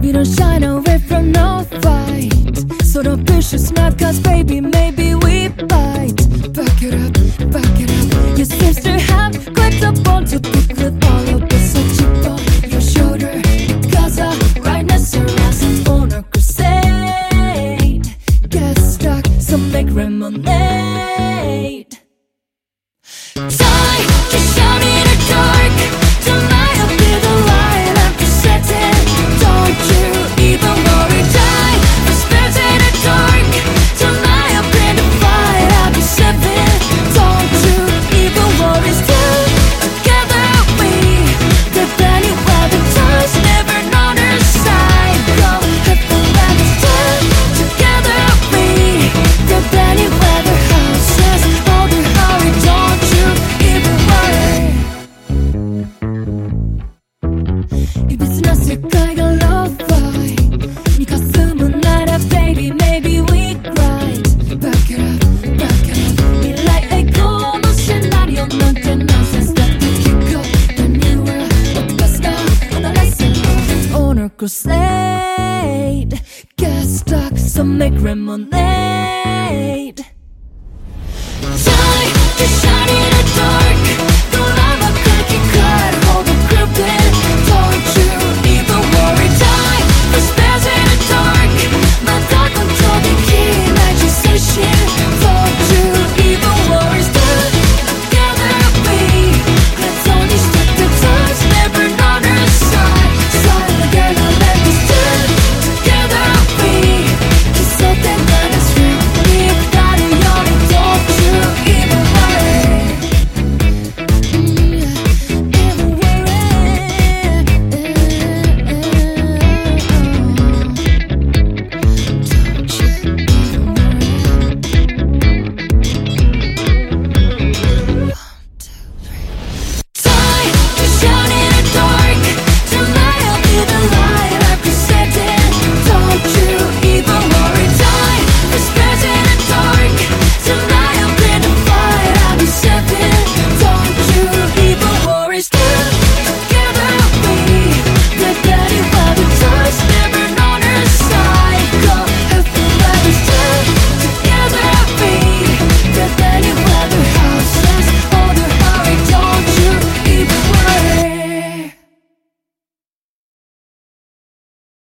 We don't shine away from no fight. So don't push your now cause baby maybe we bite Back it up, back it up. You seem to have quite a bond to pick with all of this So chip on your shoulder Because our rightness surrounds on a crusade. Get stuck, so make lemonade Time to shine in the dark crusade Get stuck so make lemonade